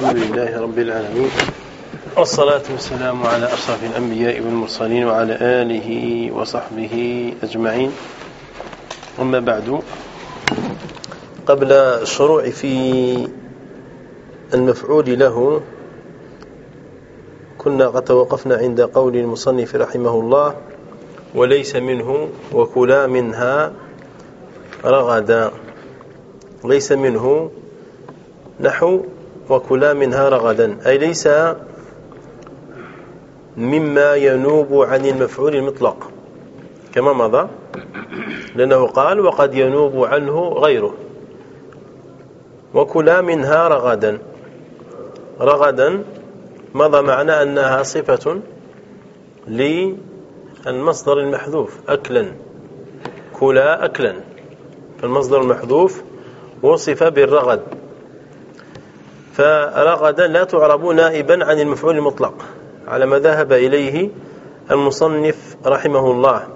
الحمد لله رب العالمين. والصلاة والسلام على أشرف الأنبياء والمرسلين وعلى آله وصحبه أجمعين. أما بعد قبل الشروع في المفعول له كنا قد توقفنا عند قول المصنف رحمه الله وليس منه وكلا منها رغدا. ليس منه نحو وكلا منها رغدا. أي ليس مما ينوب عن المفعول المطلق. كما مضى. لأنه قال وقد ينوب عنه غيره. وكلا منها رغدا. رغدا مضى معنى أنها صفة للمصدر المحذوف. أكلا. كلا أكلا. فالمصدر المحذوف وصف بالرغد. فرغدا لا تعرب نائبا عن المفعول المطلق على ما ذهب إليه المصنف رحمه الله.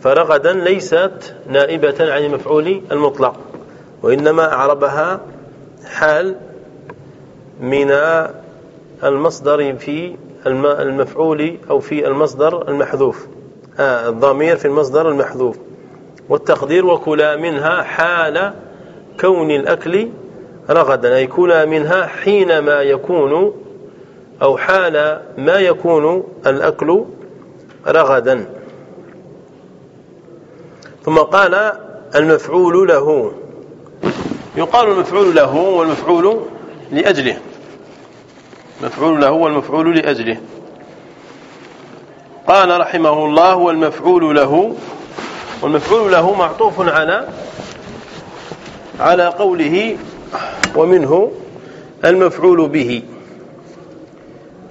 فرغدا ليست نائبة عن المفعول المطلق وإنما أعربها حال من المصدر في المفعول أو في المصدر المحذوف. آه الضمير في المصدر المحذوف. والتقدير وكلا منها حال كون الأكل رغدا أي كلا منها حينما يكون أو حال ما يكون الأكل رغدا. ثم قال المفعول له. يقال المفعول له والمفعول لأجله. مفعول له والمفعول لأجله. قال رحمه الله والمفعول له. والمفعول له معطوف على على قوله ومنه المفعول به.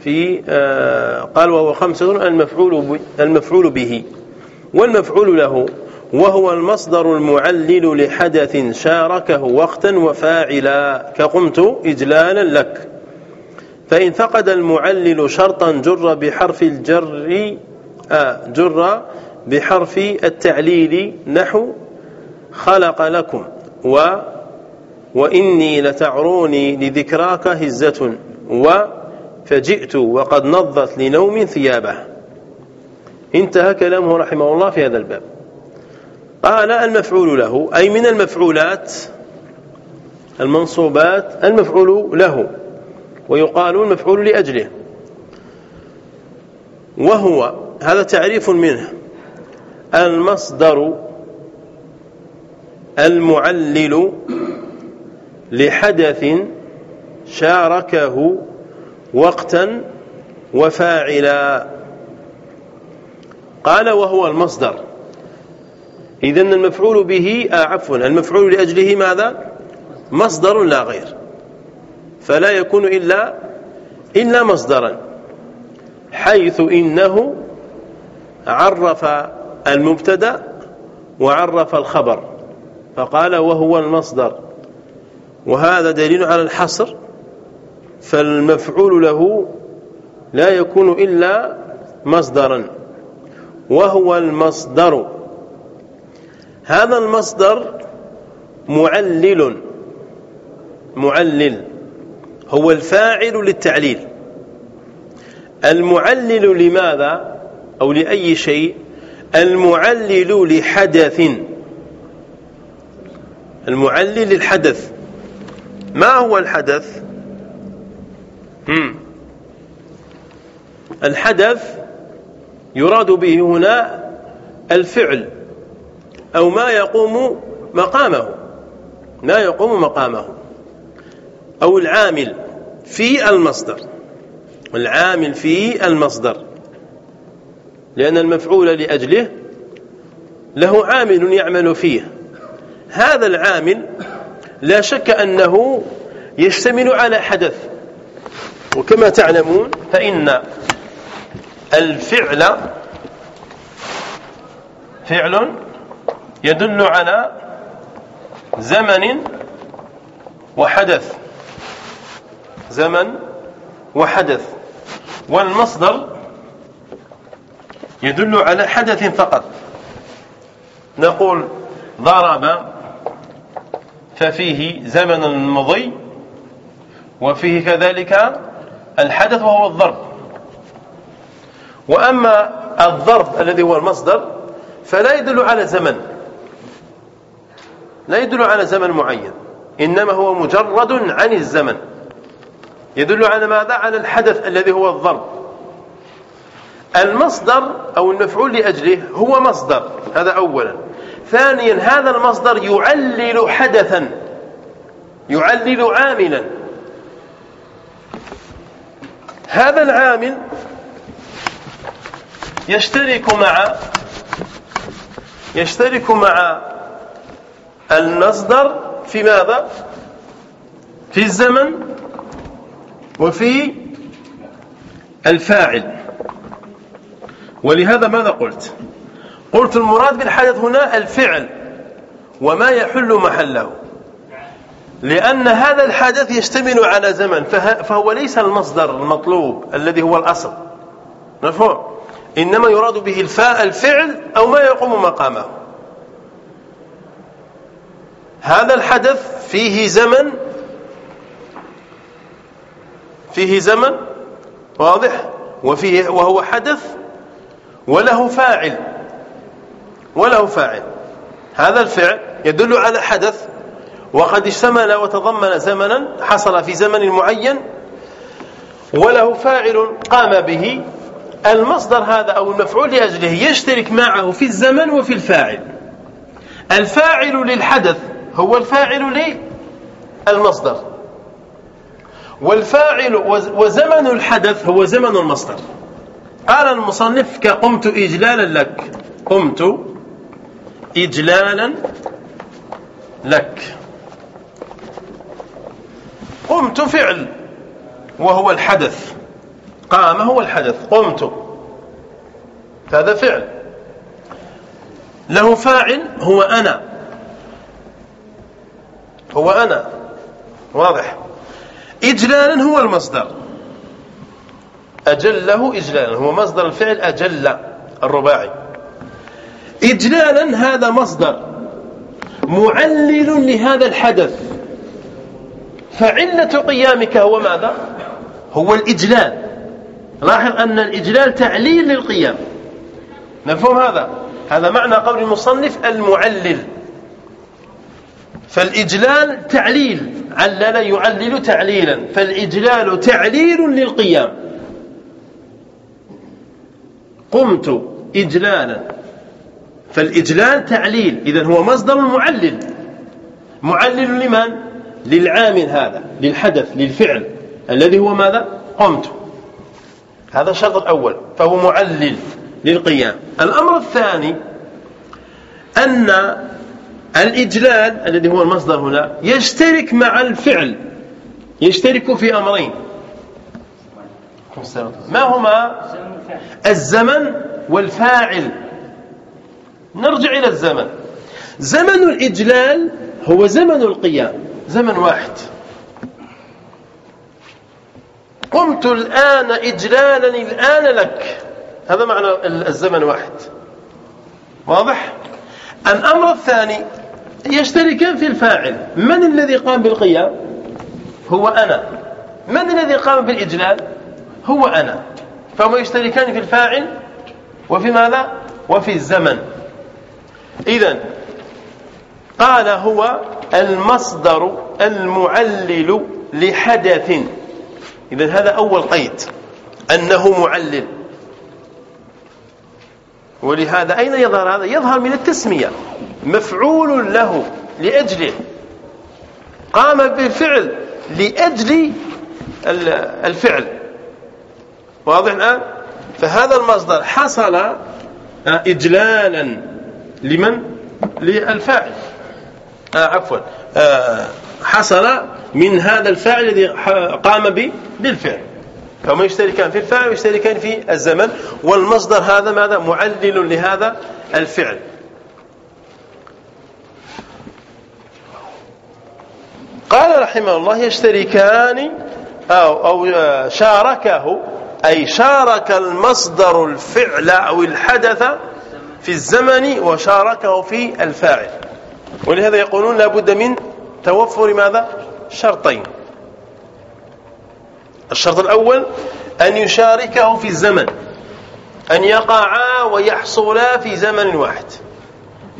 في آه قال وهو خمسة المفعول المفعول به. والمفعول له وهو المصدر المعلل لحدث شاركه وقتا وفاعلا كقمت إجلالا لك. فإن فقد المعلل شرطا جر بحرف الجر آه جر بحرف التعليل نحو خلق لكم و وإني لتعروني لذكراك هزة و فجئت وقد نضت لنوم ثيابه. انتهى كلامه رحمه الله في هذا الباب. قال المفعول له أي من المفعولات المنصوبات المفعول له ويقال المفعول لأجله. وهو هذا تعريف منه المصدر المعلل لحدث شاركه وقتا وفاعلا. قال وهو المصدر. إذا المفعول به آه عفوا المفعول لأجله ماذا؟ مصدر لا غير. فلا يكون إلا إلا مصدرا حيث إنه عرف المبتدأ وعرف الخبر. فقال وهو المصدر. وهذا دليل على الحصر فالمفعول له لا يكون إلا مصدرا وهو المصدر. هذا المصدر معلل معلل هو الفاعل للتعليل. المعلل لماذا؟ أو لأي شيء؟ المعلل لحدث. المعلل للحدث. ما هو الحدث؟ مم. الحدث يراد به هنا الفعل أو ما يقوم مقامه ما يقوم مقامه أو العامل في المصدر العامل في المصدر. لأن المفعول لأجله له عامل يعمل فيه. هذا العامل لا شك أنه يشتمل على حدث. وكما تعلمون فإن الفعل فعل يدل على زمن وحدث. زمن وحدث. والمصدر يدل على حدث فقط. نقول ضرب ففيه زمن مضي وفيه كذلك الحدث وهو الضرب. وأما الضرب الذي هو المصدر فلا يدل على زمن. لا يدل على زمن معين إنما هو مجرد عن الزمن. يدل على ماذا؟ على الحدث الذي هو الضرب. المصدر أو المفعول لأجله هو مصدر هذا أولا. ثانيا هذا المصدر يعلل حدثا يعلل عاملا. هذا العامل يشترك مع يشترك مع المصدر في ماذا؟ في الزمن وفي الفاعل. ولهذا ماذا قلت؟ قلت المراد بالحدث هنا الفعل وما يحل محله. لأن هذا الحدث يشتمل على زمن فهو ليس المصدر المطلوب الذي هو الأصل. مفهوم؟ إنما يراد به الفاء الفعل أو ما يقوم مقامه. هذا الحدث فيه زمن فيه زمن واضح وفيه وهو حدث وله فاعل وله فاعل. هذا الفعل يدل على حدث وقد اشتمل وتضمن زمنا حصل في زمن معين وله فاعل قام به. المصدر هذا أو المفعول لأجله يشترك معه في الزمن وفي الفاعل. الفاعل للحدث هو الفاعل للمصدر. والفاعل وزمن الحدث هو زمن المصدر. قال المصنف كقمت إجلالا لك. قمت إجلالا لك. قمت فعل وهو الحدث. قام هو الحدث قمت. هذا فعل. له فاعل هو أنا. هو أنا. واضح. إجلالا هو المصدر. أجله إجلالا هو مصدر الفعل أجل الرباعي. إجلالا هذا مصدر. معلل لهذا الحدث. فعلة قيامك هو ماذا؟ هو الإجلال. لاحظ أن الإجلال تعليل للقيام. مفهوم هذا؟ هذا معنى قول المصنف المعلل. فالإجلال تعليل. علل يعلل تعليلا. فالإجلال تعليل للقيام. قمت إجلالا. فالإجلال تعليل. إذن هو مصدر معلل معلل لمن؟ للعامل هذا للحدث للفعل الذي هو ماذا؟ قمت. هذا الشرط الأول فهو معلل للقيام. الأمر الثاني أن الإجلال الذي هو المصدر هنا يشترك مع الفعل يشترك في أمرين. ما هما؟ الزمن والفاعل. نرجع إلى الزمن. زمن الإجلال هو زمن القيام. زمن واحد. قمت الآن إجلالا الآن لك. هذا معنى الزمن واحد. واضح؟ الأمر الثاني يشتركان في الفاعل. من الذي قام بالقيام؟ هو أنا. من الذي قام بالإجلال؟ هو أنا. فهما يشتركان في الفاعل وفي ماذا؟ وفي الزمن. إذا قال هو المصدر المعلل لحدث. إذا هذا أول قيد أنه معلل. ولهذا أين يظهر هذا؟ يظهر من التسمية. مفعول له لأجله. قام بالفعل لأجل الفعل. واضح الآن؟ فهذا المصدر حصل إجلالا. لمن؟ للفاعل. آه عفوا آه حصل من هذا الفاعل الذي قام بالفعل. فهم يشتركان في الفاعل ويشتركان في الزمن والمصدر هذا ماذا؟ معلل لهذا الفعل. قال رحمه الله يشتركان أو, أو شاركه أي شارك المصدر الفعل أو الحدث في الزمن وشاركه في الفاعل. ولهذا يقولون لابد من توفر ماذا؟ شرطين. الشرط الأول أن يشاركه في الزمن أن يقعا ويحصلا في زمن واحد.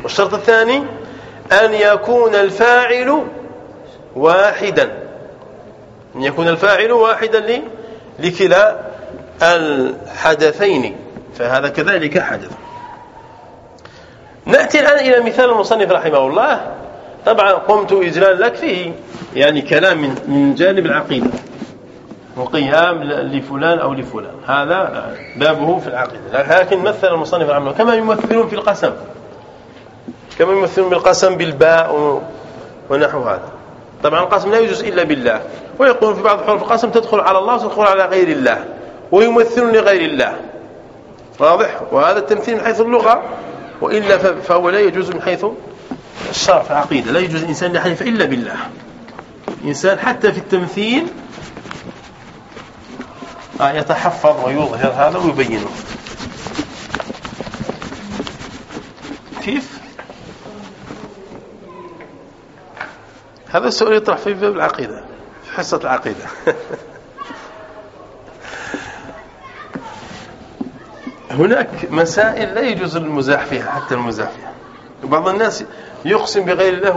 والشرط الثاني أن يكون الفاعل واحدا. أن يكون الفاعل واحدا لكلا الحدثين فهذا كذلك حدث. نأتي الآن إلى مثال المصنف رحمه الله. طبعا قمت إجلال لك فيه يعني كلام من, من جانب العقيدة. وقيام لفلان أو لفلان. هذا بابه في العقيدة. لكن مثل المصنف رحمه الله. كما يمثلون في القسم. كما يمثلون بالقسم بالباء ونحو هذا. طبعا القسم لا يجوز إلا بالله. ويقول في بعض حروف القسم تدخل على الله وتدخل على غير الله. ويمثلون لغير الله. واضح؟ وهذا التمثيل من حيث اللغة. وإلا فهو لا يجوز من حيث الشرع في العقيدة لا يجوز الإنسان يحلف إلا بالله. الإنسان حتى في التمثيل آه، يتحفظ ويظهر هذا ويبينه. كيف؟ هذا السؤال يطرح في باب العقيدة في حصة العقيدة. هناك مسائل لا يجوز المزاح فيها حتى المزاح فيها. بعض الناس يقسم بغير الله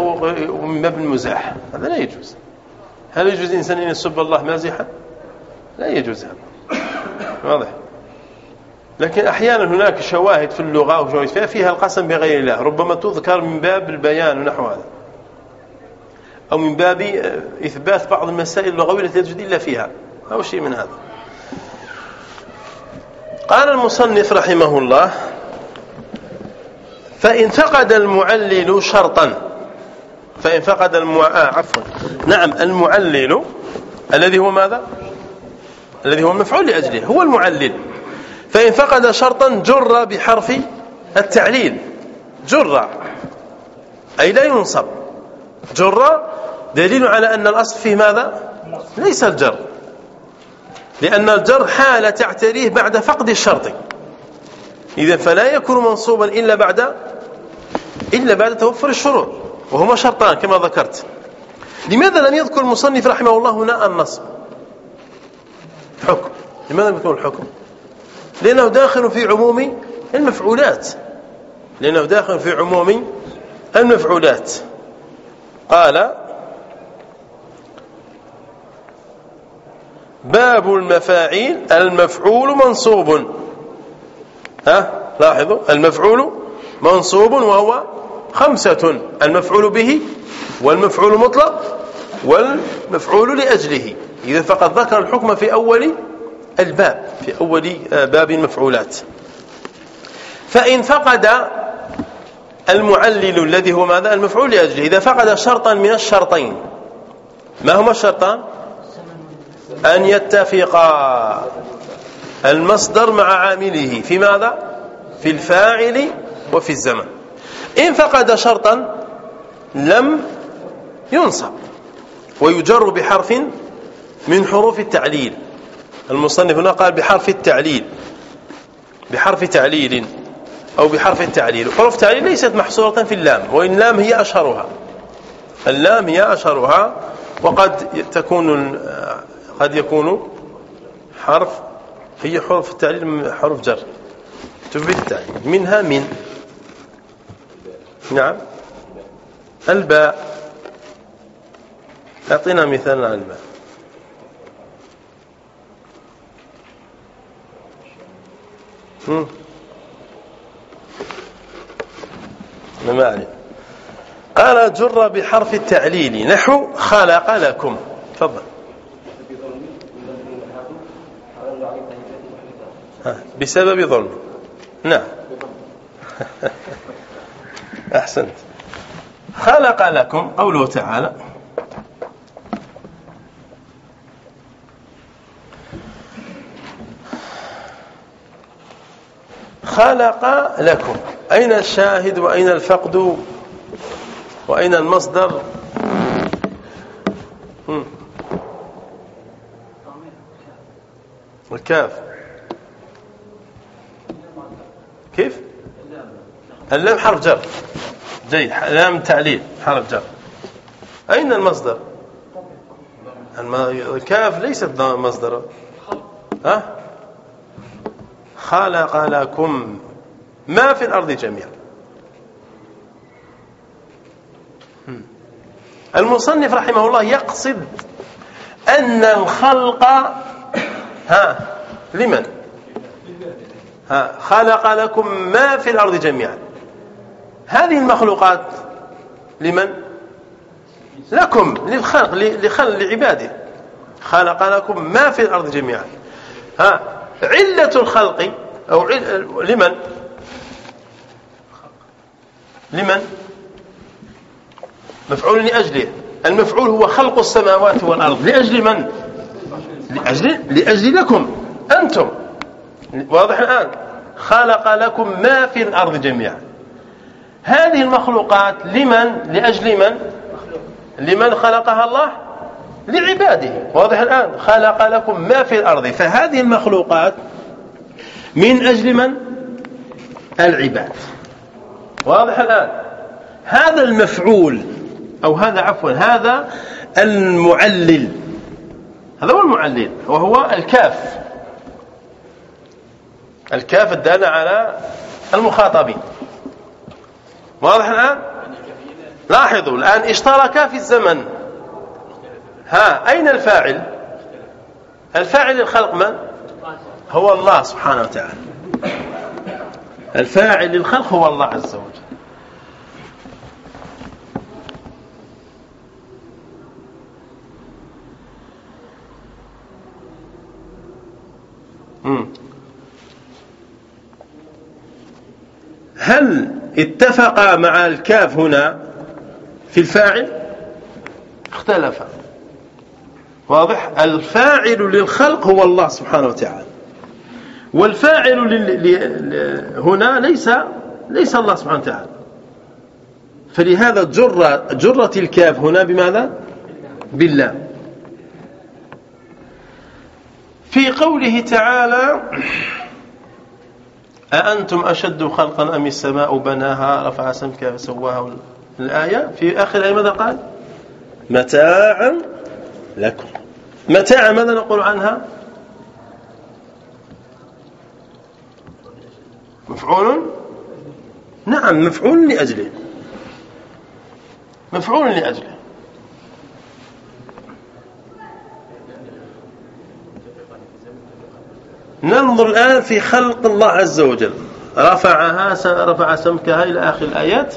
ومن باب المزاح. هذا لا يجوز. هل يجوز الإنسان أن يسب الله مازحا؟ لا يجوز هذا. واضح؟ لكن أحيانا هناك شواهد في اللغة وشواهد فيها فيها القسم بغير الله. ربما تذكر من باب البيان ونحو هذا. أو من باب إثبات بعض المسائل اللغوية التي تجد إلا فيها. أو شيء من هذا. قال المصنف رحمه الله فإن فقد المعلل شرطا فإن فقد المع... آه عفوا. نعم المعلل الذي هو ماذا؟ الذي هو المفعول لأجله هو المعلل. فإن فقد شرطا جر بحرف التعليل. جر أي لا ينصب. جر دليل على أن الأصل فيه ماذا؟ ليس الجر. لأن الجر حالة تعتريه بعد فقد الشرط. إذا فلا يكون منصوبا إلا بعد إلا بعد توفر الشروط وهما شرطان كما ذكرت. لماذا لم يذكر المصنف رحمه الله هنا النصب حكم لماذا لم يذكر الحكم؟ لأنه داخل في عموم المفعولات. لأنه داخل في عموم المفعولات. قال باب المفاعيل المفعول منصوب. ها؟ لاحظوا المفعول منصوب وهو خمسة. المفعول به والمفعول مطلق والمفعول لأجله. إذا فقد ذكر الحكم في أول الباب في أول آه، باب المفعولات. فإن فقد المعلل الذي هو ماذا؟ المفعول لأجله. إذا فقد شرطا من الشرطين ما هما الشرطان؟ أن يتفقا المصدر مع عامله في ماذا؟ في الفاعل وفي الزمن. إن فقد شرطا لم ينصب ويجر بحرف من حروف التعليل. المصنف هنا قال بحرف التعليل بحرف تعليل أو بحرف التعليل. حروف التعليل ليست محصورة في اللام وإن لام هي أشهرها. اللام هي أشهرها وقد تكون قد يكون حرف هي حروف التعليل حروف جر. تفيد التعليل. منها من. نعم. الباء. أعطينا مثال على الباء. ما أعرف. قال جر بحرف التعليل. نحو خلق لكم. تفضل. بسبب ظلم. نعم. أحسنت. خلق لكم قوله تعالى خلق لكم. أين الشاهد وأين الفقد وأين المصدر؟ الكاف. كيف؟ اللام حرف جر. جيد. لام تعليل حرف جر. أين المصدر؟ الكاف ليست مصدر. ها؟ خلق لكم ما في الأرض جميعا. المصنف رحمه الله يقصد أن الخلق ها لمن؟ خلق لكم ما في الأرض جميعا. هذه المخلوقات لمن؟ لكم للخلق لخلق لعباده. خلق لكم ما في الأرض جميعا. ها علة الخلق أو عل... لمن؟ لمن؟ مفعول لأجله. المفعول هو خلق السماوات والأرض. لأجل من؟ لأجل, لأجل لكم أنتم. واضح الآن. خلق لكم ما في الأرض جميعا. هذه المخلوقات لمن؟ لأجل من؟ لمن خلقها الله؟ لعباده. واضح الآن. خلق لكم ما في الأرض. فهذه المخلوقات من أجل من؟ العباد. واضح الآن. هذا المفعول أو هذا عفوا هذا المعلل. هذا هو المعلل وهو الكاف. الكاف الدالة على المخاطبين. واضح الآن؟ لاحظوا الآن اشترك في الزمن. ها أين الفاعل؟ الفاعل الخلق من؟ هو الله سبحانه وتعالى. الفاعل للخلق هو الله عز وجل هل اتفق مع الكاف هنا في الفاعل؟ اختلف. واضح؟ الفاعل للخلق هو الله سبحانه وتعالى. والفاعل هنا ليس ليس الله سبحانه وتعالى. فلهذا جر جرت الكاف هنا بماذا؟ بالله في قوله تعالى أأنتم أشد خلقا أم السماء بناها؟ رفع سمكها فسواها. الآية في آخر الآية ماذا قال؟ متاعا لكم. متاعا ماذا نقول عنها؟ مفعول؟ نعم مفعول لأجله. مفعول لأجله. ننظر الآن في خلق الله عز وجل. رفعها رفع سمكها إلى آخر الآيات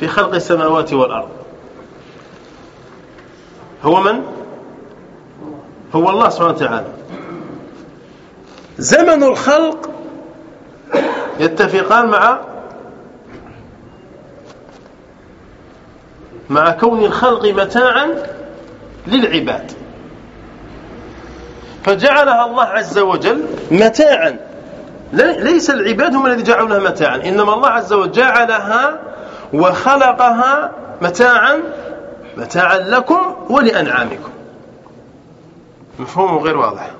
في خلق السماوات والأرض. هو من؟ هو الله سبحانه وتعالى. زمن الخلق يتفقان مع مع كون الخلق متاعا للعباد. فجعلها الله عز وجل متاعا. ليس العباد هم الذين جعلوا لها متاعا إنما الله عز وجل جعلها وخلقها متاعا متاعا لكم ولأنعامكم. مفهوم غير واضح.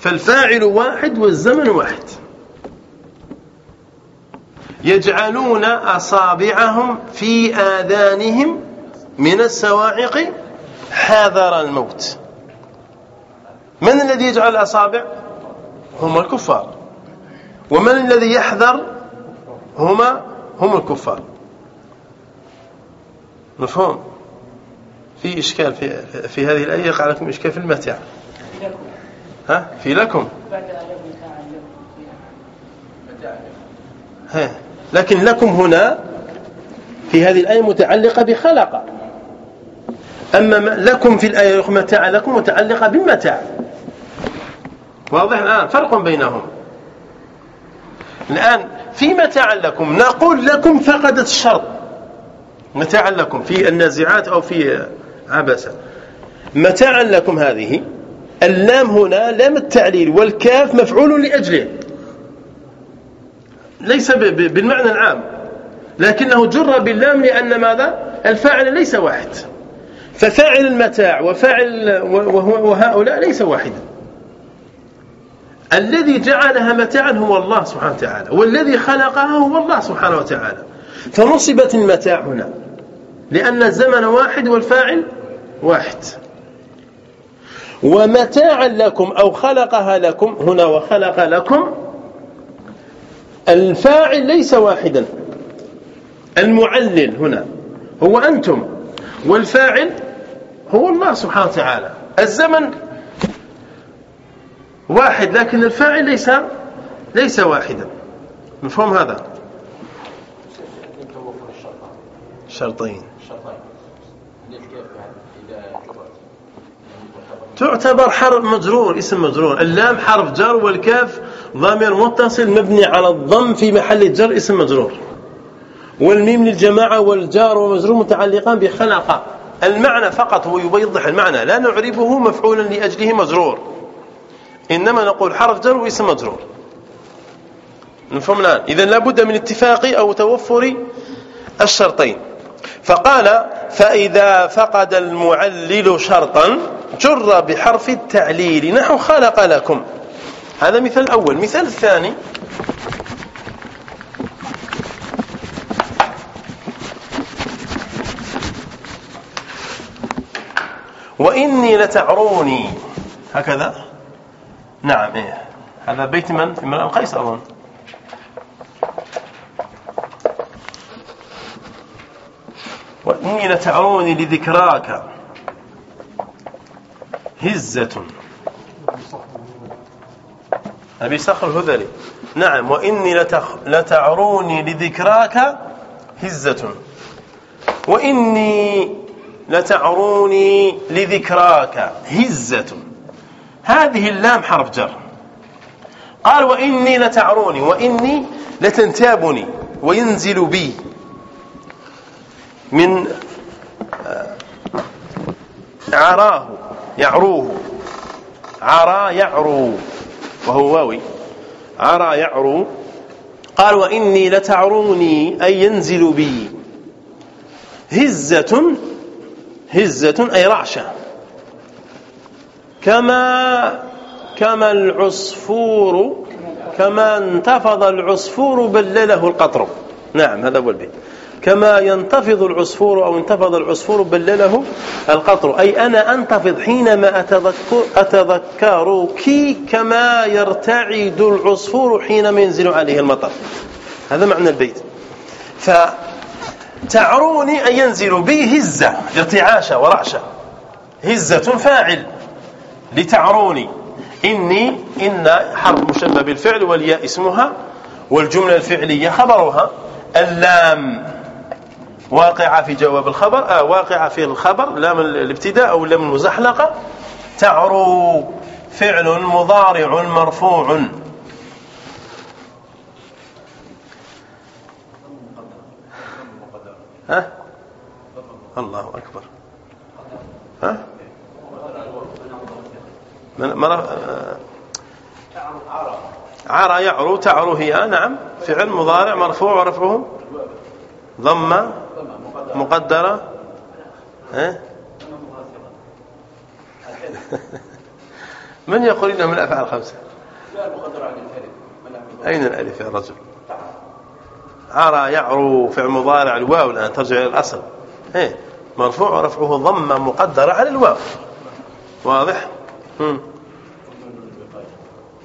فالفاعل واحد والزمن واحد. يجعلون أصابعهم في آذانهم من السواعق حذر الموت. من الذي يجعل الأصابع؟ هم الكفار. ومن الذي يحذر؟ هما هم الكفار. مفهوم؟ في إشكال في, في هذه الآية يقع لكم إشكال في المتاع ها؟ في لكم. ها؟ لكن لكم هنا في هذه الآية متعلقة بخلق. أما لكم في الآية متاع لكم متعلقة بالمتاع واضح الآن؟ فرق بينهم. الآن في متاع لكم نقول لكم فقدت الشرط. متاعا لكم في النازعات أو في عبسة متاعا لكم هذه اللام هنا لام التعليل والكاف مفعول لأجله. ليس بالمعنى العام لكنه جر باللام لأن ماذا؟ الفاعل ليس واحد. ففاعل المتاع وفاعل وهؤلاء ليس واحدا. الذي جعلها متاعا هو الله سبحانه وتعالى والذي خلقها هو الله سبحانه وتعالى. فنصبت المتاع هنا لأن الزمن واحد والفاعل واحد. ومتاعا لكم أو خلقها لكم هنا وخلق لكم الفاعل ليس واحدا. المعلل هنا هو أنتم والفاعل هو الله سبحانه وتعالى. الزمن واحد لكن الفاعل ليس ليس واحدا. مفهوم هذا؟ شرطين. تعتبر حرف مجرور اسم مجرور. اللام حرف جر والكاف ضمير متصل مبني على الضم في محل جر اسم مجرور. والميم للجماعة والجار ومجرور متعلقان بخلق المعنى فقط هو يوضح المعنى لا نعربه مفعولا لأجله مجرور. إنما نقول حرف جر واسم مجرور. نفهم الآن؟ إذا لابد من اتفاق أو توفر الشرطين. فقال فإذا فقد المعلل شرطا جر بحرف التعليل. نحو خلق لكم. هذا مثال الأول مثال الثاني وإني لتعروني. هكذا؟ نعم إيه. هذا بيت من؟ في امرأ القيس أظن. وإني لتعروني لذكراك. هزة. أبي صخر الهذلي. نعم وإني. لتعروني لذكراك. هزة. وإني لتعروني لذكراك. هزة. هذه اللام حرف جر. قال وإني لتعروني وإني لتنتابني وينزل بي من آه، عراه يعروه. عرى يعرو وهو واوي. عرى يعرو. قال وإني لتعروني أي ينزل بي. هزة هزة أي رعشة. كما كما العصفور كما انتفض العصفور بلله القطر نعم هذا هو البيت. كما ينتفض العصفور أو انتفض العصفور بلله القطر. أي أنا أنتفض حينما أتذكر أتذكرك كما يرتعد العصفور حينما ينزل عليه المطر. هذا معنى البيت. فتعروني أن ينزل بي هزة ارتعاشة ورعشة. هزة فاعل. لتعروني. إني إن حرف مشبه بالفعل والياء اسمها والجملة الفعلية خبرها اللام. واقعة في جواب الخبر آه واقعة في الخبر لام الابتداء أو لام المزحلقة. تعرو. فعل مضارع مرفوع. ها؟ الله أكبر. ها؟ مرة عرى يعرو تعرو هي نعم. فعل مضارع مرفوع ورفعه ضم مقدرة؟ من يقول إنه من الأفعال الخمسة؟ أين الألف يا رجل؟ عرى يعرو فعل مضارع الواو الآن ترجع إلى الأصل. إيه؟ مرفوع ورفعه ضم مقدرة على الواو. واضح؟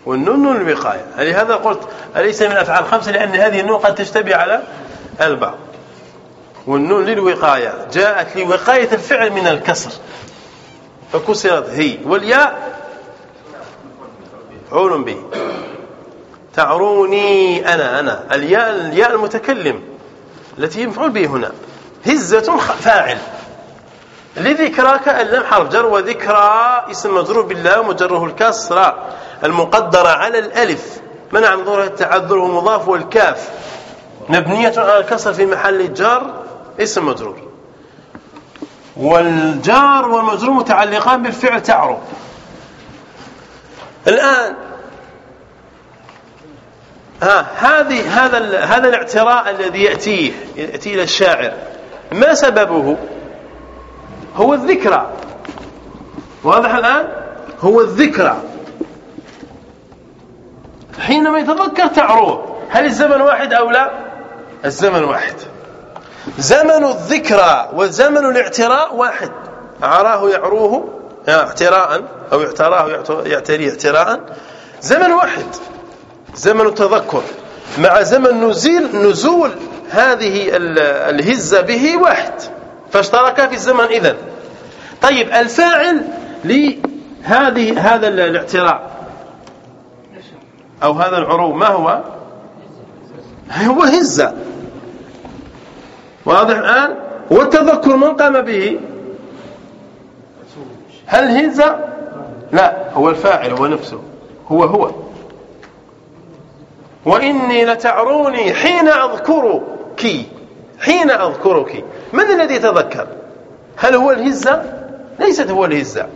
والنون نون الوقاية. لهذا قلت أليس من الأفعال الخمسة؟ لأن هذه النون قد تشتبه على البعض. والنون للوقاية. جاءت لوقاية الفعل من الكسر. فكسرت هي والياء عول به. تعروني أنا أنا. الياء الياء المتكلم التي ينفعل به هنا. هزة فاعل. لذكراك اللام حرف جر وذكرى اسم مجرور بالله ومجره الكسر المقدرة على الألف. منع من ظهور التعذر مضاف والكاف. مبنية على الكسر في محل جر اسم مجرور. والجار والمجرور متعلقان بالفعل تعرف الآن ها هذه هذا هذا الاعتراء الذي يأتيه يأتي إلى الشاعر. ما سببه؟ هو الذكرى. واضح الآن؟ هو الذكرى. حينما يتذكر تعروه هل الزمن واحد أو لا؟ الزمن واحد. زمن الذكرى وزمن الاعتراء واحد. عراه يعروه اعتراء أو اعتراه يعتريه اعتراء. زمن واحد. زمن التذكر. مع زمن نزيل نزول هذه الهزة به واحد. فاشتركا في الزمن إذن. طيب الفاعل لهذه هذا الاعتراء. أو هذا العروض. ما هو؟ هو هزة. واضح الآن؟ والتذكر من قام به؟ هل هزة؟ لا هو الفاعل هو نفسه. هو هو. وإني لتعروني حين أذكرك. حين أذكرك. من الذي يتذكر؟ هل هو الهزة؟ ليست هو الهزة.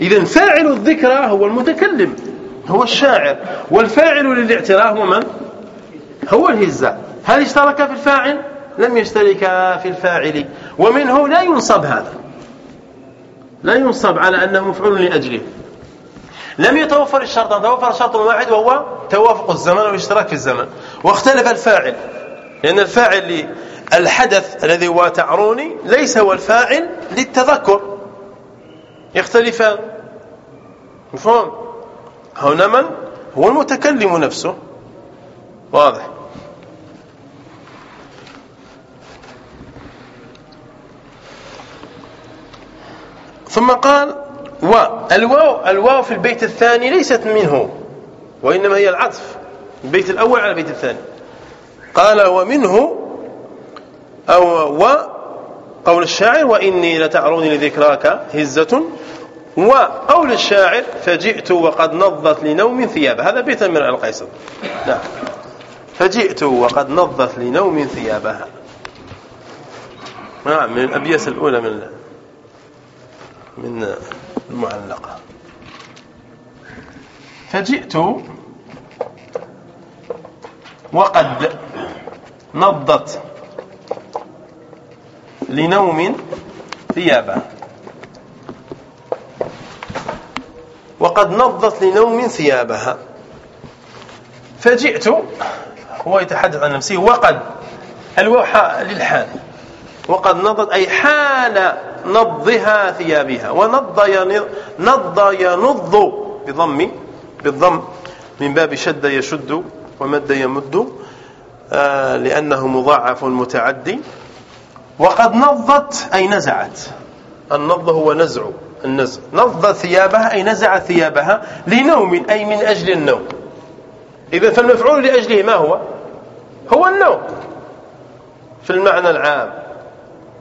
إذا فاعل الذكرى هو المتكلم هو الشاعر. والفاعل للاعتراف هو من؟ هو الهزة. هل اشترك في الفاعل؟ لم يشترك في الفاعل. ومنه لا ينصب هذا. لا ينصب على أنه مفعول لأجله. لم يتوفر الشرطان توفر شرط واحد وهو توافق الزمن والاشتراك في الزمن. واختلف الفاعل لأن الفاعل الحدث الذي هو تعروني ليس هو الفاعل للتذكر. يختلفان مفهوم؟ هنا من؟ هو المتكلم نفسه. واضح. ثم قال و الواو الواو في البيت الثاني ليست منه وإنما هي العطف. البيت الأول على البيت الثاني. قال ومنه أو و قول الشاعر وإني لتعروني لذكراك هزة. وقول الشاعر فجئت وقد نضت لنوم ثياب هذا بيت من القيصر. نعم. فجئت وقد نضت لنوم ثيابها نعم من الأبياس الأولى من من المعلقة. فجئت وقد نضت لنوم ثيابه. وقد نضت لنوم ثيابها. فجئت هو يتحدث عن نفسه وقد الواو للحال. وقد نضت أي حال نضها ثيابها. ونض نض ينض بضم بالضم من باب شد يشد ومد يمد آه لأنه مضاعف متعدي. وقد نضت أي نزعت. النض هو نزع النزع. نض ثيابها أي نزع ثيابها لنوم أي من أجل النوم. إذا فالمفعول لأجله ما هو؟ هو النوم. في المعنى العام.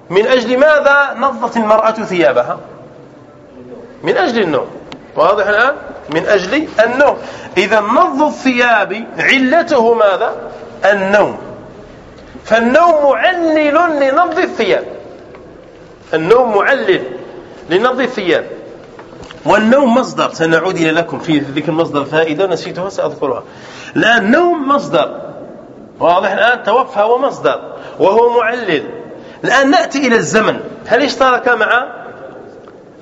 من أجل ماذا نضت المرأة ثيابها؟ من أجل النوم. واضح الآن؟ من أجل النوم. إذا نض الثياب علته ماذا؟ النوم. فالنوم معلل لنض الثياب. النوم معلل لنض الثياب. والنوم مصدر سنعود إلى لكم في ذكر مصدر فائدة نسيتها سأذكرها. الآن نوم مصدر. واضح الآن؟ توفى هو مصدر وهو معلل. الآن نأتي إلى الزمن. هل اشترك مع؟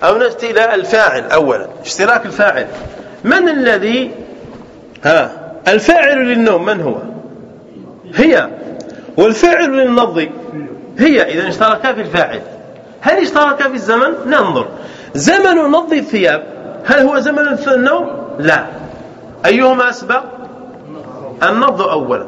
أو نأتي إلى الفاعل أولا. اشتراك الفاعل. من الذي؟ ها الفاعل للنوم من هو؟ هي. والفاعل للنض هي إذا اشتركا في الفاعل. هل اشتركا في الزمن؟ ننظر. زمن نض الثياب هل هو زمن النوم؟ لا. أيهما أسبق؟ النض أولا.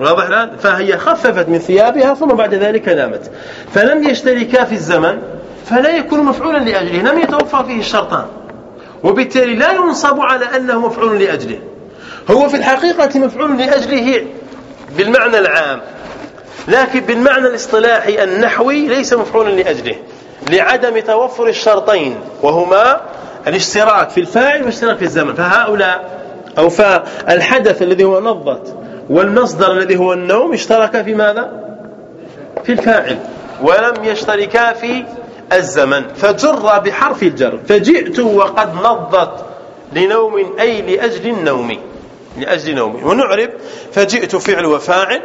واضح الآن؟ فهي خففت من ثيابها ثم بعد ذلك نامت. فلم يشتركا في الزمن فلا يكون مفعولا لأجله. لم يتوفر فيه الشرطان. وبالتالي لا ينصب على أنه مفعول لأجله. هو في الحقيقة مفعول لأجله بالمعنى العام. لكن بالمعنى الاصطلاحي النحوي ليس مفعولا لأجله لعدم توفر الشرطين وهما الاشتراك في الفاعل والاشتراك في الزمن. فهؤلاء أو فالحدث الذي هو نضت والمصدر الذي هو النوم اشترك في ماذا؟ في الفاعل ولم يشتركا في الزمن. فجر بحرف الجر فجئت وقد نضت لنوم أي لأجل النوم لأجل نوم. ونعرب فجئت فعل وفاعل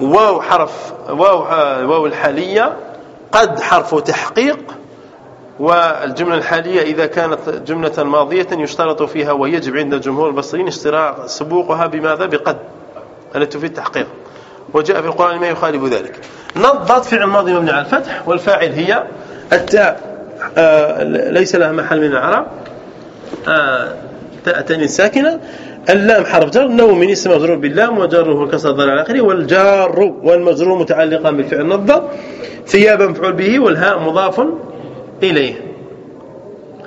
واو حرف واو واو الحالية قد حرف تحقيق والجملة الحالية إذا كانت جملة ماضية يشترط فيها ويجب عند جمهور البصريين اشتراط سبوقها بماذا؟ بقد التي تفيد التحقيق وجاء في القرآن ما يخالف ذلك. نضت فعل ماضي مبني على الفتح والفاعل هي التاء آه ليس لها محل من الإعراب آه تأتي ساكنة. اللام حرف جر نوم اسم مجرور باللام وجره ضل على آخره والجار والمجرور متعلقا بالفعل نظر ثياب مفعول به والهاء مضاف إليه.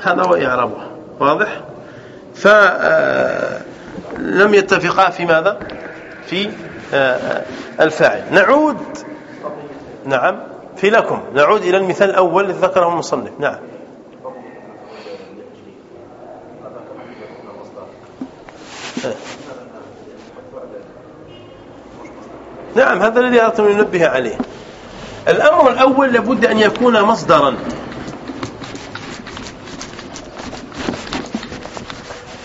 هذا هو اعرابها واضح؟ فلم آه، يتفقا في ماذا؟ في آه، الفاعل. نعود نعم في لكم. نعود إلى المثال الأول الذي ذكره المصنف. نعم. نعم هذا الذي أردت أن ننبه عليه. الأمر الأول لابد أن يكون مصدرا.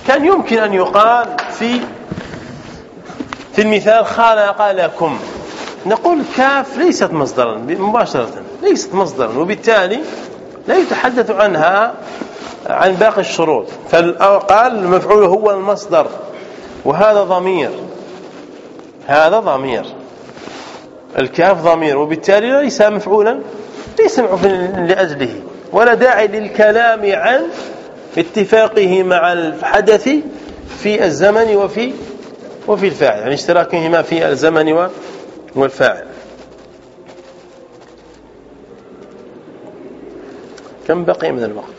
كان يمكن أن يقال في في المثال خلق لكم نقول كاف ليست مصدرا مباشرة. ليست مصدرا وبالتالي لا يتحدث عنها عن باقي الشروط. فقال المفعول هو المصدر. وهذا ضمير. هذا ضمير. الكاف ضمير وبالتالي ليس مفعولا ليس مفعولا لأجله ولا داعي للكلام عن اتفاقه مع الحدث في الزمن وفي وفي الفاعل يعني اشتراكهما في الزمن والفاعل. كم بقي من الوقت؟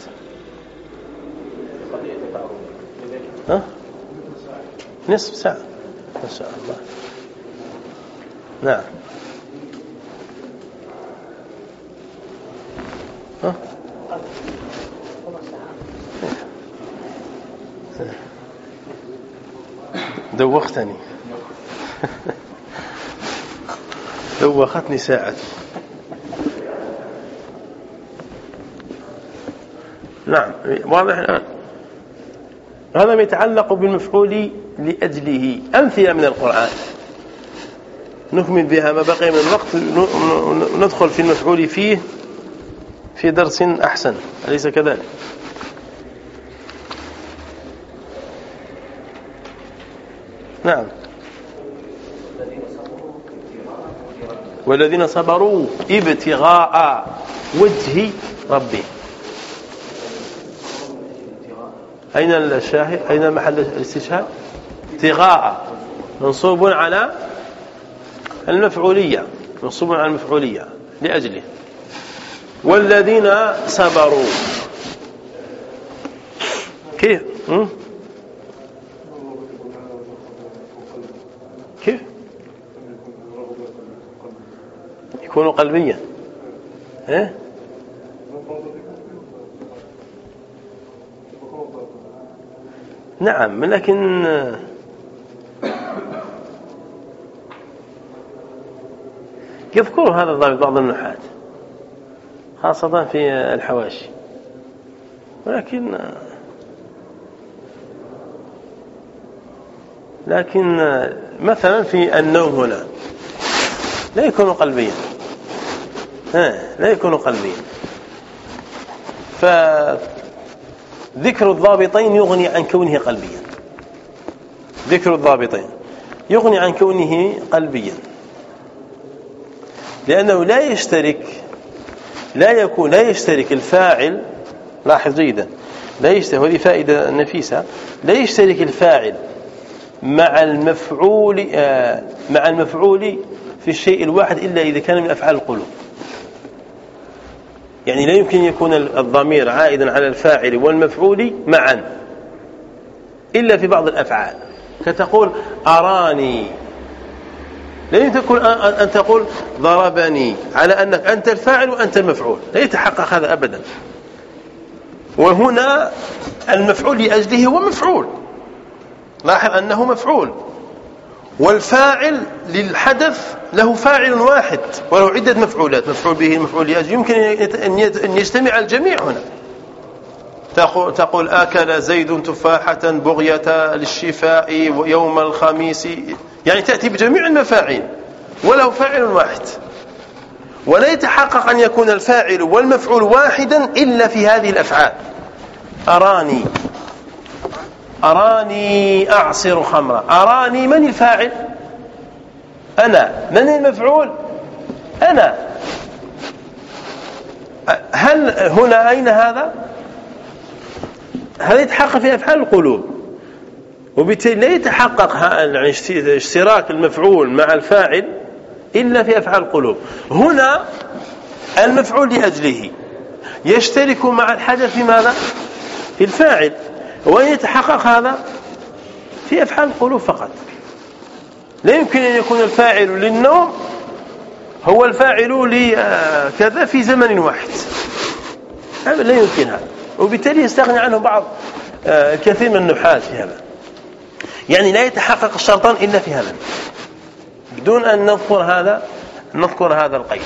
ها؟ نصف ساعة. ما شاء الله. نعم. ها؟ دوختني. دوختني ساعة. نعم واضح الآن. هذا ما يتعلق بالمفعول لأجله. أمثلة من القرآن. نكمل بها ما بقي من الوقت. ندخل في المفعول فيه في درس أحسن. أليس كذلك؟ نعم. والذين صبروا ابتغاء وجه ربهم. أين الشاهد؟ أين محل الاستشهاد؟ ابتغاء منصوب على المفعولية منصوب على المفعولية لأجله. والذين صبروا. كيف؟ كيف؟ يكون قلبيا. إيه نعم لكن يذكر هذا الضابط بعض النحاة خاصة في الحواشي. ولكن لكن مثلا في النوم هنا لا يكون قلبيا. لا يكون قلبيا. فذكر الضابطين يغني عن كونه قلبيا. ذكر الضابطين يغني عن كونه قلبيا. لأنه لا يشترك لا يكون لا يشترك الفاعل لاحظ جيدا لا يشترك وهذه فائدة نفيسة لا يشترك الفاعل مع المفعول آه، مع المفعول في الشيء الواحد إلا إذا كان من أفعال القلوب. يعني لا يمكن يكون الضمير عائدا على الفاعل والمفعول معا إلا في بعض الأفعال. كتقول أراني لا يمكن أن تقول ضربني على أنك أنت الفاعل وأنت المفعول. لا يتحقق هذا أبدا. وهنا المفعول لأجله هو مفعول. لاحظ أنه مفعول. والفاعل للحدث له فاعل واحد وله عدة مفعولات. مفعول به مفعول لأجله. يمكن أن يجتمع الجميع هنا. تقول أكل زيد تفاحة بغية للشفاء يوم الخميس. يعني تأتي بجميع المفاعيل وله فاعل واحد. ولا يتحقق أن يكون الفاعل والمفعول واحدا إلا في هذه الأفعال. أراني. أراني أعصر خمرا. أراني من الفاعل؟ أنا. من المفعول؟ أنا. هل هنا أين هذا؟ هذا يتحقق في أفعال القلوب. وبالتالي لا يتحقق اشتراك المفعول مع الفاعل إلا في أفعال القلوب. هنا المفعول لأجله يشترك مع الحدث في ماذا؟ في الفاعل. وأن يتحقق هذا في أفعال القلوب فقط. لا يمكن أن يكون الفاعل للنوم هو الفاعل لكذا في زمن واحد. لا يمكن هذا. وبالتالي يستغني عنه بعض آه، كثير من النحاة في هذا. يعني لا يتحقق الشرطان إلا في هذا. بدون أن نذكر هذا نذكر هذا القيد.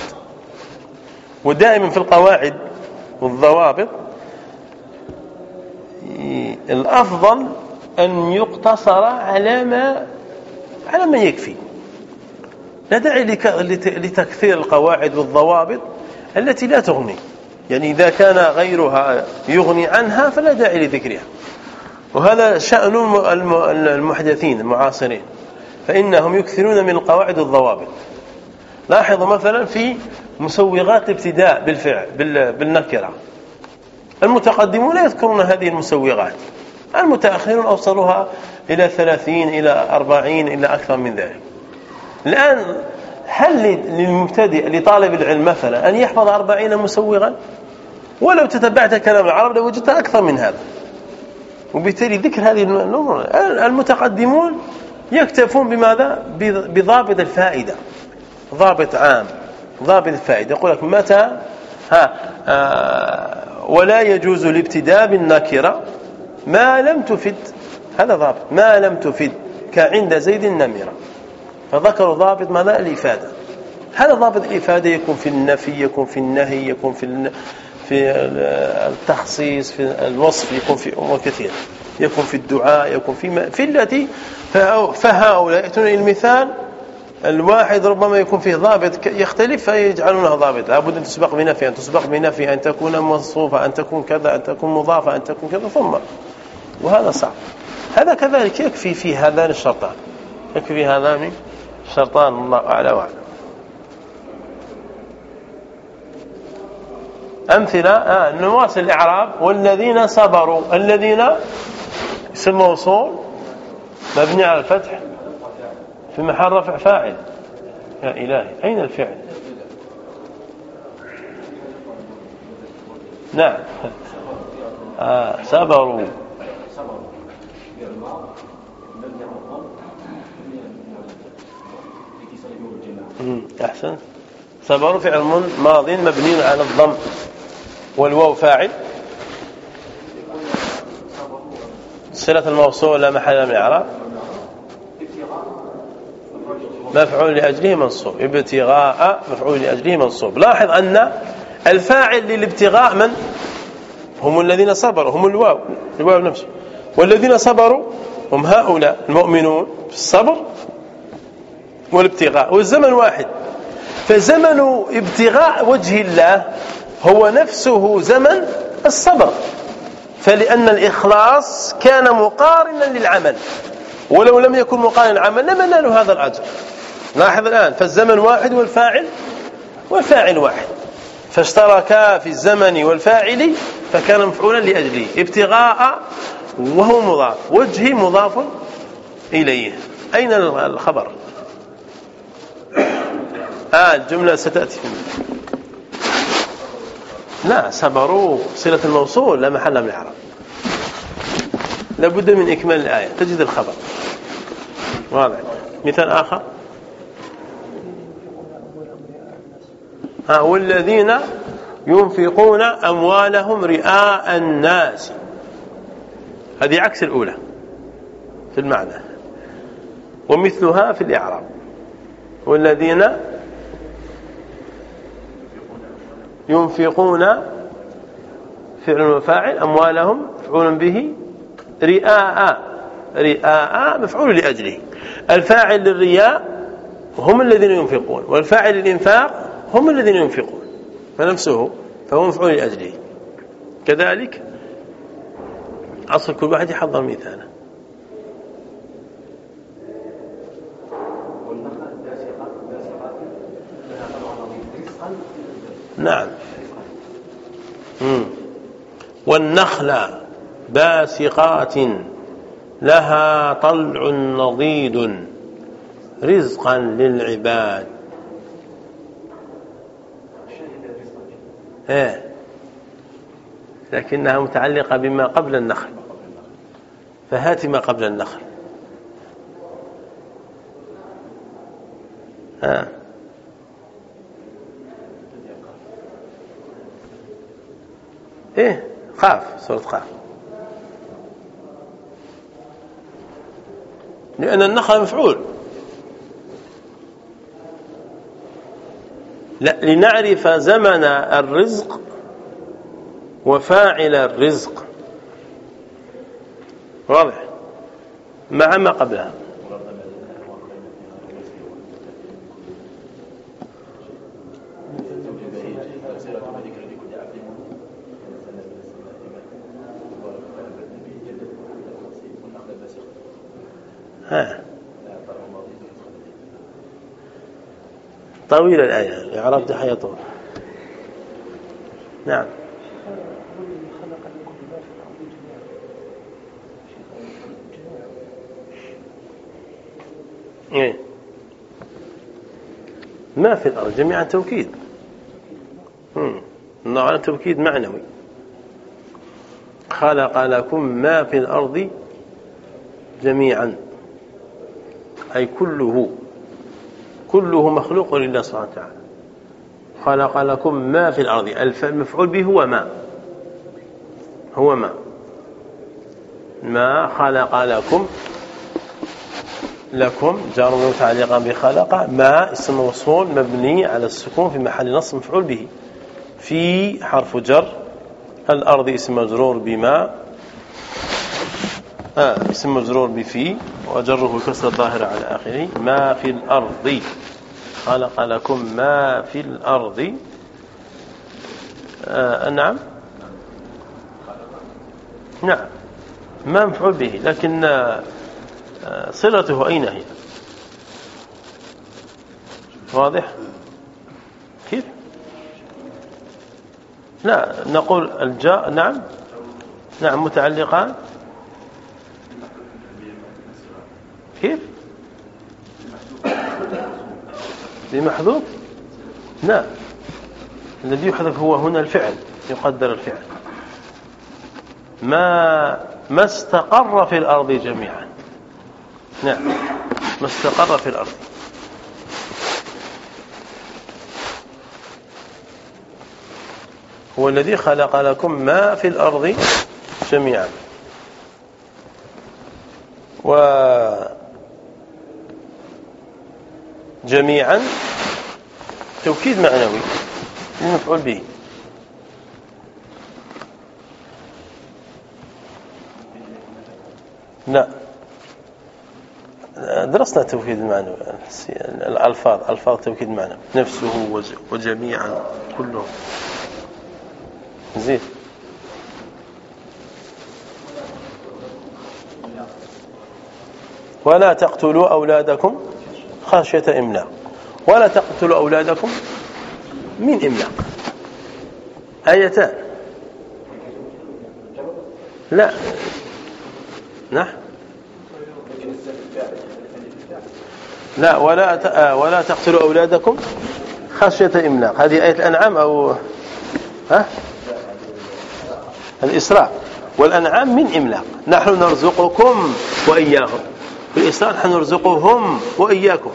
ودائما في القواعد والضوابط الأفضل أن يقتصر على ما على ما يكفي. لا داعي لتكثير القواعد والضوابط التي لا تغني. يعني إذا كان غيرها يغني عنها فلا داعي لذكرها. وهذا شأن المحدثين المعاصرين. فإنهم يكثرون من القواعد والضوابط لاحظوا مثلا في مسوغات الابتداء بالفعل بالنكرة. المتقدمون لا يذكرون هذه المسوغات. المتأخرون أوصلوها إلى ثلاثين إلى أربعين إلى أكثر من ذلك. الآن هل للمبتدئ لطالب العلم مثلا أن يحفظ أربعين مسوغا؟ ولو تتبعت كلام العرب لوجدت أكثر من هذا. وبالتالي ذكر هذه الأمور المتقدمون يكتفون بماذا؟ بضابط الفائدة. ضابط عام. ضابط الفائدة. يقول لك متى؟ ها آه ولا يجوز الابتداء بالنكرة. ما لم تفد. هذا ضابط. ما لم تفد. كعند زيد النمرة فذكروا ضابط ماذا الإفادة. هذا ضابط الإفادة يكون في النفي يكون في النهي يكون في في التخصيص في الوصف يكون في أمور كثيرة. يكون في الدعاء يكون في في التي فهؤلاء يأتون المثال الواحد ربما يكون فيه ضابط يختلف فيجعلونه ضابط لابد أن تسبق بنفي أن تسبق بنفي أن تكون موصوفة أن تكون كذا أن تكون مضافة أن تكون كذا ثم. وهذا صعب. هذا كذلك يكفي في هذان الشرطان. يكفي في هذان الشرطان الله أعلى وأعلم أمثلة آه الإعراب والذين صبروا الذين اسم موصول مبني على الفتح في محل رفع فاعل. يا إلهي أين الفعل؟ نعم. آه صبروا. أحسن. صبروا فعل ماض مبني على الضم والواو فاعل. صلة الموصول لا محل من الإعراب مفعول لأجله منصوب. ابتغاء مفعول لأجله منصوب. لاحظ أن الفاعل للابتغاء من؟ هم الذين صبروا هم الواو الواو نفسه. والذين صبروا هم هؤلاء المؤمنون في الصبر والابتغاء والزمن واحد. فزمن ابتغاء وجه الله هو نفسه زمن الصبر. فلأن الإخلاص كان مقارنا للعمل. ولو لم يكن مقارنا للعمل لما نالوا هذا الأجر. لاحظ الآن فالزمن واحد والفاعل والفاعل واحد. فاشتركا في الزمن والفاعل فكان مفعولا لأجله. ابتغاء وهو مضاف وجهي مضاف إليه. أين الخبر؟ آه الجملة ستأتي. لا صبروا صلة الموصول لا محل من الإعراب لابد من إكمال الآية تجد الخبر. واضح. مثال آخر. والذين ينفقون أموالهم رئاء الناس. هذه عكس الأولى في المعنى. ومثلها في الإعراب. والذين ينفقون فعل وفاعل أموالهم مفعول به رئاء رئاء مفعول لأجله. الفاعل للرياء هم الذين ينفقون والفاعل للإنفاق هم الذين ينفقون فنفسه فهو مفعول لأجله. كذلك أصل كل واحد يحضر مثاله نعم. والنخل باسقات لها طلع نضيد رزقا للعباد. إيه. لكنها متعلقة بما قبل النخل. فهات ما قبل النخل. ها. إيه قاف سورة قاف. لأن النخل مفعول. لا لنعرف زمن الرزق وفاعل الرزق. واضح؟ مع ما قبلها ها طويلة الآية الإعراب ده حيطول نعم. إيه. ما في الأرض جميعا توكيد. على توكيد معنوي. خلق لكم ما في الأرض جميعا. أي كله. كله مخلوق لله سبحانه وتعالى. خلق لكم ما في الأرض. المفعول به هو ما. هو ما. ما خلق لكم. لكم جار متعلقا بخلق ما اسم موصول مبني على السكون في محل نصب مفعول به. في حرف جر. الأرض اسم مجرور بما. آه اسم مجرور بفي وجره الكسر الظاهر على آخره. ما في الأرض. خلق لكم ما في الأرض. آه نعم. نعم. ما مفعول به لكن آه صلته أين هي؟ واضح؟ كيف؟ لا نقول الجاء نعم. نعم متعلقان كيف؟ بمحذوف؟ لا. الذي يحذف هو هنا الفعل يقدر الفعل. ما ما استقر في الأرض جميعا. نعم. ما استقر في الأرض. هو الذي خلق لكم ما في الأرض جميعا. و جميعا توكيد معنوي المفعول به. لا. درسنا التوكيد المعنوي الألفاظ ألفاظ توكيد معنوي. نفسه وجميعا كلهم. زين. ولا تقتلوا أولادكم خشية إملاق. ولا تقتلوا أولادكم من إملاق. آيتان. لا. نعم. لا ولا آه، ولا تقتلوا أولادكم خشية إملاق. هذه آية الأنعام أو ها؟ الإسراء. والأنعام من إملاق. نحن نرزقكم وإياهم. الإسراء نحن نرزقهم وإياكم.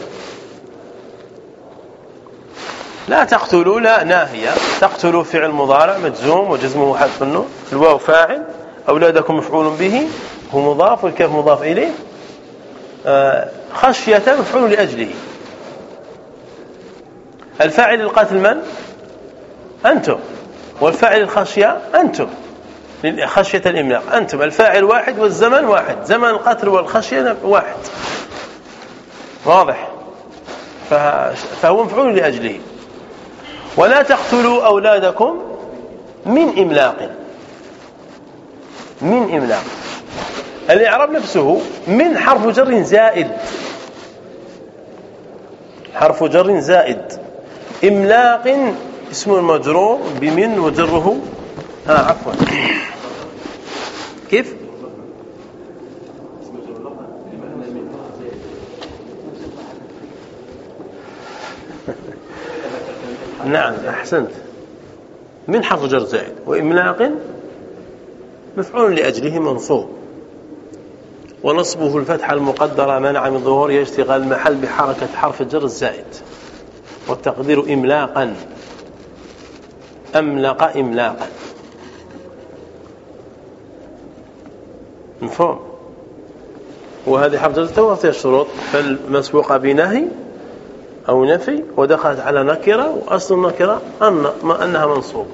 لا تقتلوا لا ناهية. تقتلوا فعل مضارع مجزوم وجزمه حذف النون الواو فاعل أولادكم مفعول به هو مضاف والكاف مضاف إليه. آه، خشية مفعول لأجله. الفاعل القتل من؟ أنتم. والفاعل الخشية أنتم. خشية الإملاق. أنتم الفاعل واحد والزمن واحد. زمن القتل والخشية واحد. واضح. فهو مفعول لأجله. ولا تقتلوا أولادكم من إملاق. من إملاق. الإعراب نفسه من حرف جر زائد. حرف جر زائد. إملاق اسم المجرور بمن وجره. ها عفوا كيف نعم أحسنت. من حرف جر زائد وإملاق مفعول لأجله منصوب. ونصبه الفتحة المقدرة منع من ظهور يشتغل المحل بحركة حرف الجر الزائد. والتقدير إملاقا. أملق إملاقا. مفهوم. وهذه حرف جر توفي الشروط فالمسبوقة بنهي أو نفي ودخلت على نكرة وأصل النكرة أن أنها منصوبة.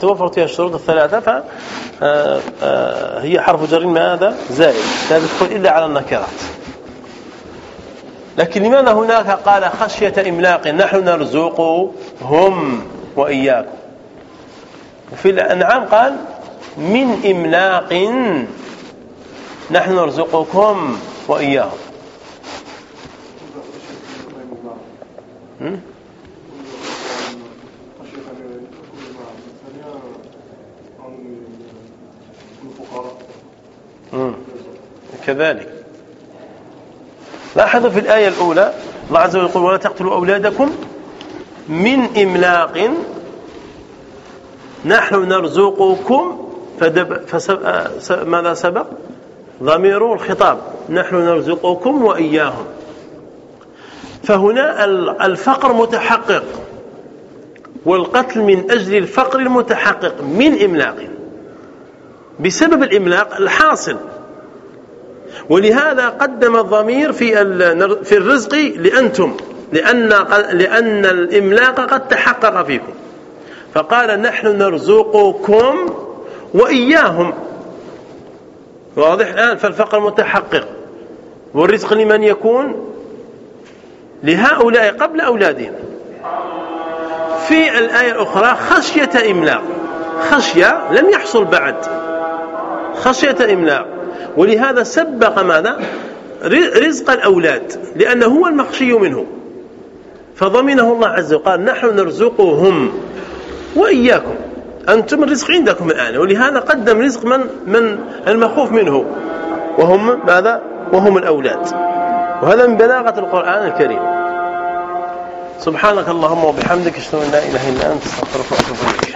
توفرت فيها الشروط الثلاثة فهي آه، آه، حرف جر ماذا زائد. لا تدخل إلا على النكرات. لكن لماذا هناك قال خشية إملاق؟ نحن نرزقهم وإياكم. وفي الأنعام قال من إملاق نحن نرزقكم وإياهم. كذلك. لاحظوا في الآية الأولى الله عز وجل يقول ولا تقتلوا أولادكم من إملاق نحن نرزقكم فسب ماذا سبق؟ ضمير الخطاب نحن نرزقكم وإياهم. فهنا الفقر متحقق والقتل من أجل الفقر المتحقق من إملاق. بسبب الإملاق الحاصل. ولهذا قدم الضمير في في الرزق لأنتم لأن لأن الإملاق قد تحقق فيكم. فقال نحن نرزقكم وإياهم. واضح الآن؟ فالفقر متحقق. والرزق لمن يكون؟ لهؤلاء قبل أولادهم. في الآية الأخرى خشية إملاق. خشية لم يحصل بعد. خشية إملاق. ولهذا سبق ماذا؟ رزق الأولاد لأنه هو المخشي منه. فضمنه الله عز وجل قال نحن نرزقهم وإياكم. أنتم الرزق عندكم الآن. ولهذا قدم رزق من من المخوف منه. وهم ماذا؟ وهم الأولاد. وهذا من بلاغة القرآن الكريم. سبحانك اللهم وبحمدك أشهد أن لا إله إلا أنت أستغفرك وأتوب إليك.